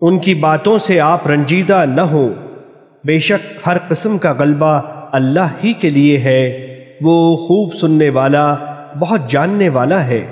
ان کی باتوں سے آپ رنجیدہ نہ ہو بے شک ہر قسم کا غلبہ اللہ ہی کے لیے ہے، وہ خوب سننے والا، بہت جاننے والا ہے۔